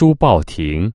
书报亭。